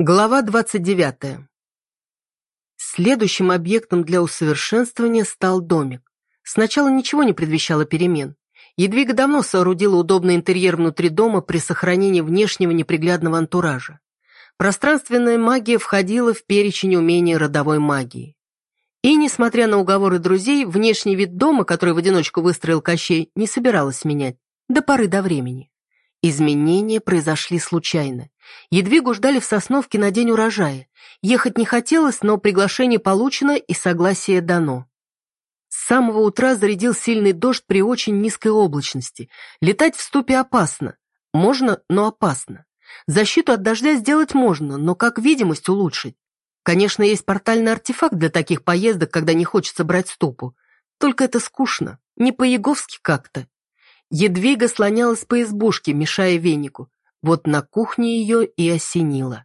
Глава 29. Следующим объектом для усовершенствования стал домик. Сначала ничего не предвещало перемен. Едвига давно соорудила удобный интерьер внутри дома при сохранении внешнего неприглядного антуража. Пространственная магия входила в перечень умений родовой магии. И, несмотря на уговоры друзей, внешний вид дома, который в одиночку выстроил Кощей, не собиралась менять, до поры до времени. Изменения произошли случайно. Едвигу ждали в Сосновке на день урожая. Ехать не хотелось, но приглашение получено и согласие дано. С самого утра зарядил сильный дождь при очень низкой облачности. Летать в ступе опасно. Можно, но опасно. Защиту от дождя сделать можно, но как видимость улучшить? Конечно, есть портальный артефакт для таких поездок, когда не хочется брать ступу. Только это скучно, не по-яговски как-то. Едвига слонялась по избушке, мешая венику. Вот на кухне ее и осенило.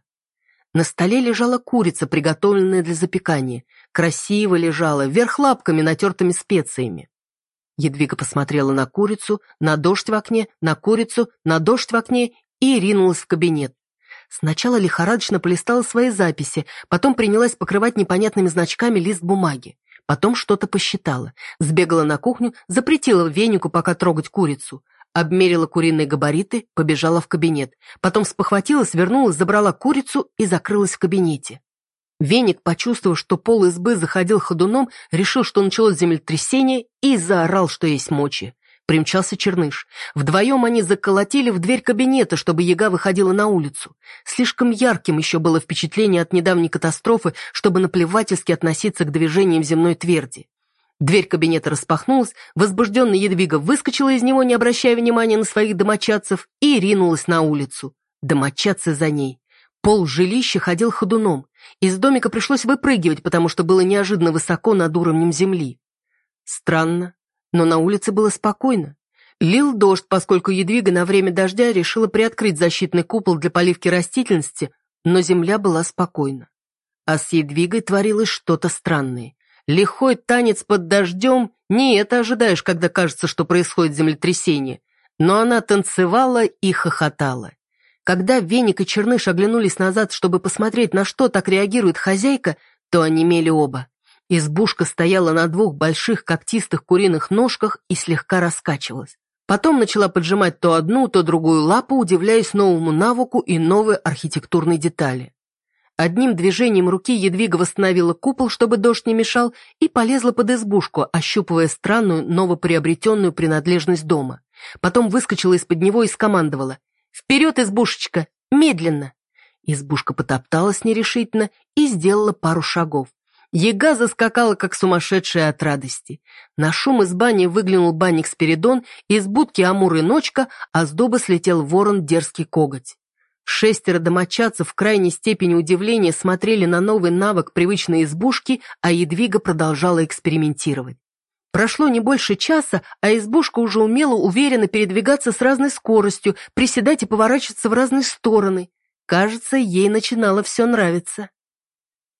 На столе лежала курица, приготовленная для запекания. Красиво лежала, вверх лапками, натертыми специями. Едвига посмотрела на курицу, на дождь в окне, на курицу, на дождь в окне и ринулась в кабинет. Сначала лихорадочно полистала свои записи, потом принялась покрывать непонятными значками лист бумаги. Потом что-то посчитала. Сбегала на кухню, запретила венику пока трогать курицу. Обмерила куриные габариты, побежала в кабинет. Потом спохватилась, вернулась, забрала курицу и закрылась в кабинете. Веник, почувствовав, что пол избы заходил ходуном, решил, что началось землетрясение, и заорал, что есть мочи. Примчался Черныш. Вдвоем они заколотили в дверь кабинета, чтобы яга выходила на улицу. Слишком ярким еще было впечатление от недавней катастрофы, чтобы наплевательски относиться к движениям земной тверди. Дверь кабинета распахнулась, возбужденная Едвига выскочила из него, не обращая внимания на своих домочадцев, и ринулась на улицу. Домочадцы за ней. Пол жилища ходил ходуном. Из домика пришлось выпрыгивать, потому что было неожиданно высоко над уровнем земли. Странно, но на улице было спокойно. Лил дождь, поскольку Едвига на время дождя решила приоткрыть защитный купол для поливки растительности, но земля была спокойна. А с Едвигой творилось что-то странное. Лихой танец под дождем – не это ожидаешь, когда кажется, что происходит землетрясение. Но она танцевала и хохотала. Когда Веник и Черныш оглянулись назад, чтобы посмотреть, на что так реагирует хозяйка, то они мели оба. Избушка стояла на двух больших когтистых куриных ножках и слегка раскачивалась. Потом начала поджимать то одну, то другую лапу, удивляясь новому навыку и новой архитектурной детали. Одним движением руки Едвига восстановила купол, чтобы дождь не мешал, и полезла под избушку, ощупывая странную, новоприобретенную принадлежность дома. Потом выскочила из-под него и скомандовала. «Вперед, избушечка! Медленно!» Избушка потопталась нерешительно и сделала пару шагов. Ега заскакала, как сумасшедшая от радости. На шум из бани выглянул банник Спиридон, из будки Амур и Ночка, а с дуба слетел ворон дерзкий коготь. Шестеро домочадцев в крайней степени удивления смотрели на новый навык привычной избушки, а Едвига продолжала экспериментировать. Прошло не больше часа, а избушка уже умела уверенно передвигаться с разной скоростью, приседать и поворачиваться в разные стороны. Кажется, ей начинало все нравиться.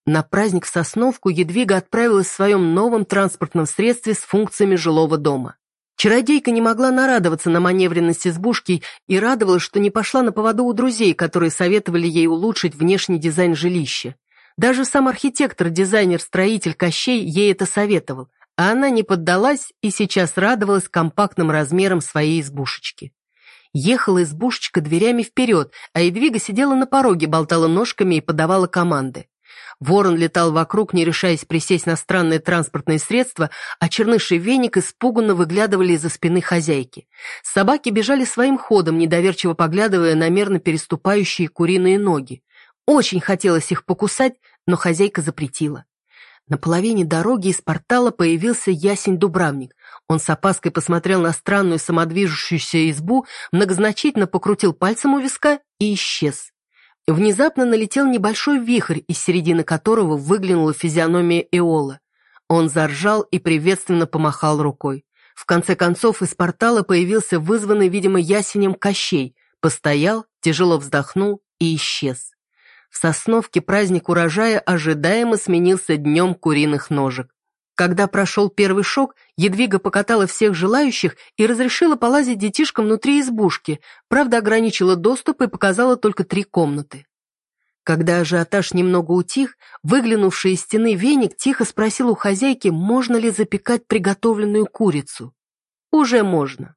На праздник в Сосновку Едвига отправилась в своем новом транспортном средстве с функциями жилого дома. Чародейка не могла нарадоваться на маневренность избушки и радовалась, что не пошла на поводу у друзей, которые советовали ей улучшить внешний дизайн жилища. Даже сам архитектор, дизайнер, строитель Кощей ей это советовал, а она не поддалась и сейчас радовалась компактным размерам своей избушечки. Ехала избушечка дверями вперед, а Едвига сидела на пороге, болтала ножками и подавала команды. Ворон летал вокруг, не решаясь присесть на странное транспортное средство, а черныш и веник испуганно выглядывали из-за спины хозяйки. Собаки бежали своим ходом, недоверчиво поглядывая на мерно переступающие куриные ноги. Очень хотелось их покусать, но хозяйка запретила. На половине дороги из портала появился ясень-дубравник. Он с опаской посмотрел на странную самодвижущуюся избу, многозначительно покрутил пальцем у виска и исчез. Внезапно налетел небольшой вихрь, из середины которого выглянула физиономия Эола. Он заржал и приветственно помахал рукой. В конце концов из портала появился вызванный, видимо, ясенем Кощей, постоял, тяжело вздохнул и исчез. В Сосновке праздник урожая ожидаемо сменился днем куриных ножек. Когда прошел первый шок, Едвига покатала всех желающих и разрешила полазить детишкам внутри избушки, правда ограничила доступ и показала только три комнаты. Когда ажиотаж немного утих, выглянувший из стены веник тихо спросил у хозяйки, можно ли запекать приготовленную курицу. «Уже можно».